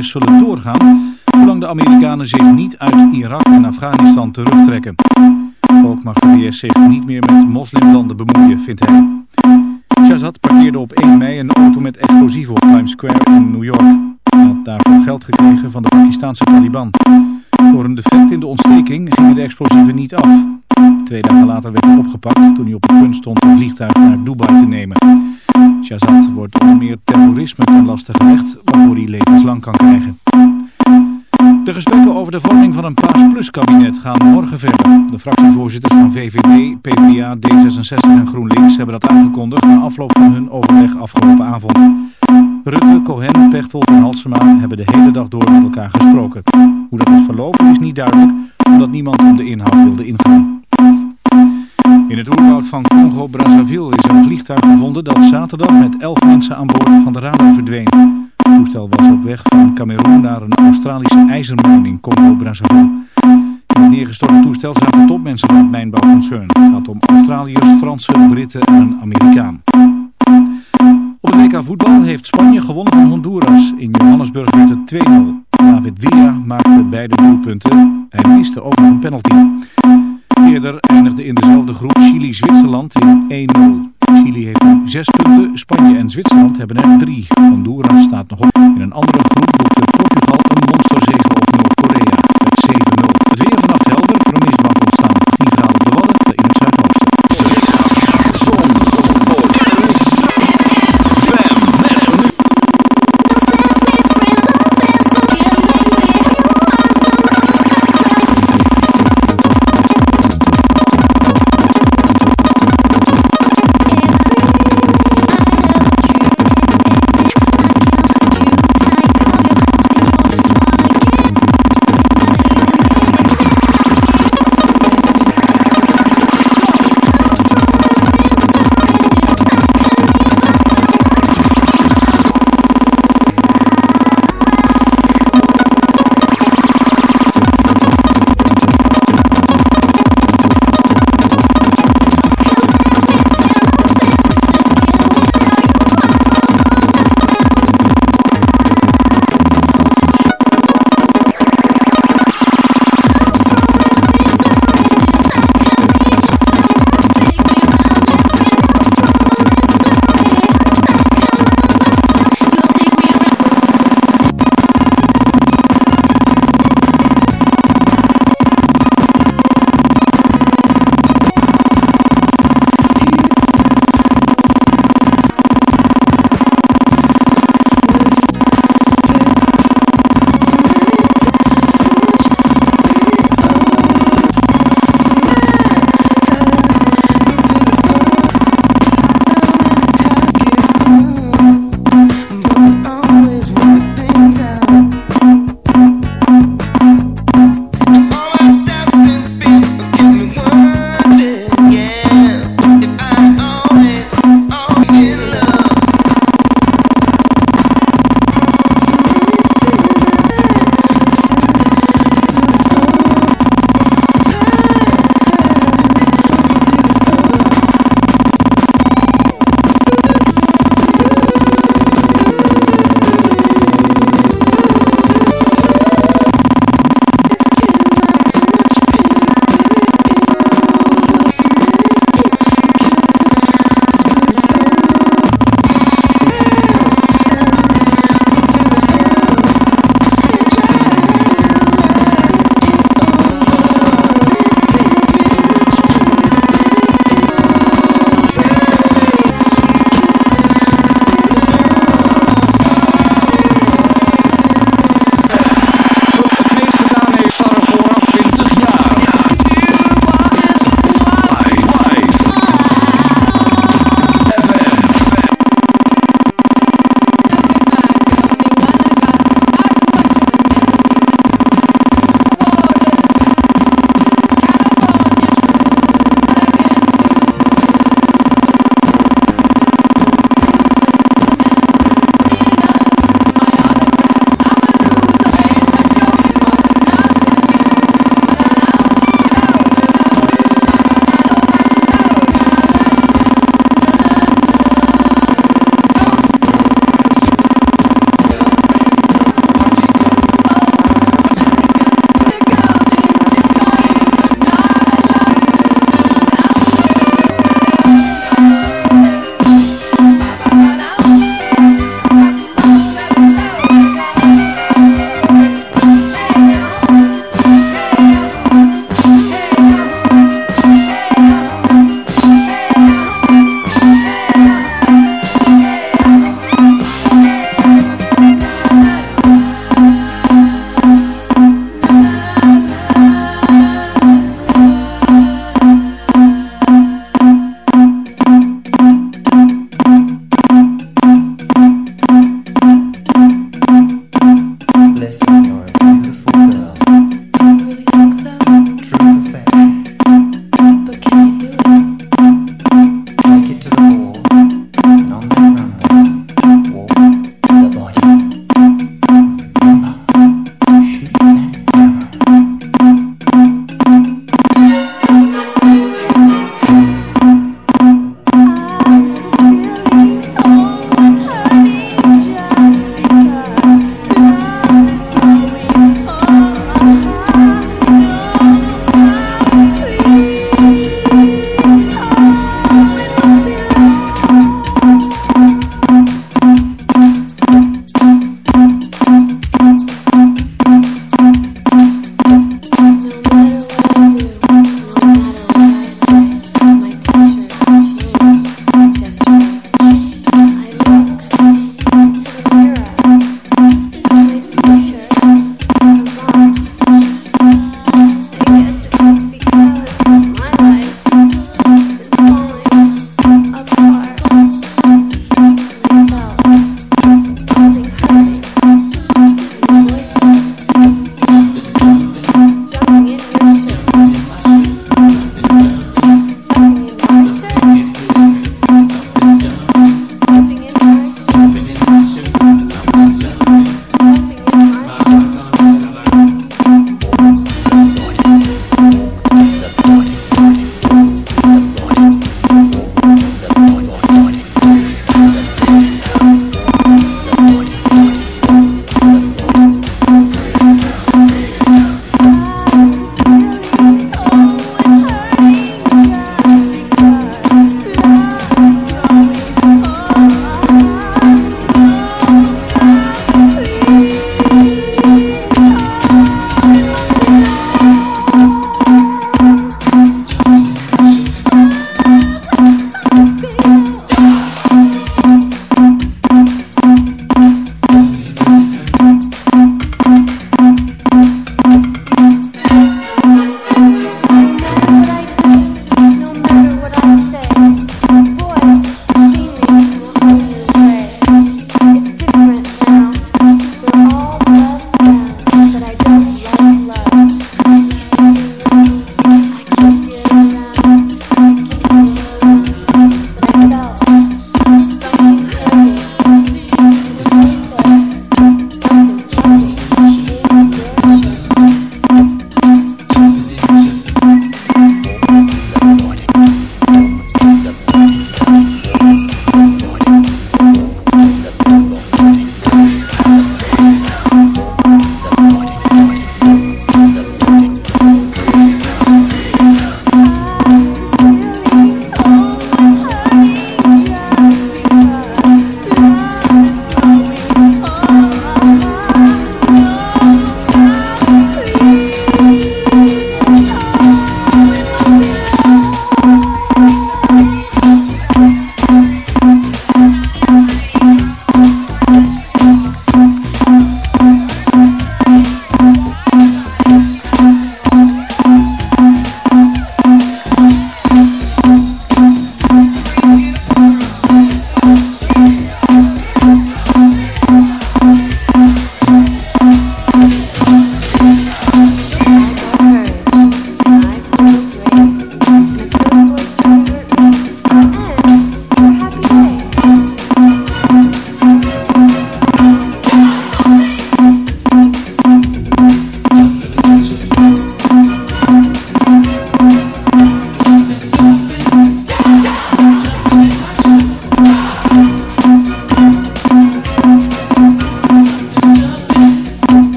Zullen doorgaan, zolang de Amerikanen zich niet uit Irak en Afghanistan terugtrekken. Ook mag de VS zich niet meer met moslimlanden bemoeien, vindt hij. Shahzad parkeerde op 1 mei een auto met explosieven op Times Square in New York. Hij had daarvoor geld gekregen van de Pakistanse Taliban. Door een defect in de ontsteking gingen de explosieven niet af. Twee dagen later werd hij opgepakt toen hij op het punt stond een vliegtuig naar Dubai te nemen. Shahzad wordt meer terrorisme ten laste gelegd, waarvoor hij levenslang kan krijgen. De gesprekken over de vorming van een Paas Plus kabinet gaan morgen verder. De fractievoorzitters van VVD, PvdA, D66 en GroenLinks hebben dat aangekondigd na afloop van hun overleg afgelopen avond. Rutte, Cohen, Pechtold en Halsema hebben de hele dag door met elkaar gesproken. Hoe dat is verlopen is niet duidelijk, omdat niemand op de inhoud wilde ingaan. In het oerwoud van Congo-Brazzaville is een vliegtuig gevonden dat zaterdag met elf mensen aan boord van de radar verdween. Het toestel was op weg van Cameroen naar een Australische ijzermijn in Congo-Brazzaville. In het neergestorte toestel zaten topmensen van het mijnbouwconcern. Het gaat om Australiërs, Fransen, Britten en een Amerikaan. Op het WK voetbal heeft Spanje gewonnen van Honduras. In Johannesburg werd het 2-0. David Villa maakte beide doelpunten. Hij miste ook een penalty. Eerder eindigde in dezelfde groep Chili-Zwitserland in 1-0. Chili heeft nu 6 punten, Spanje en Zwitserland hebben er 3. Honduras staat nog op. In een andere groep boekte Portugal een monsterzege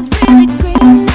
is really green.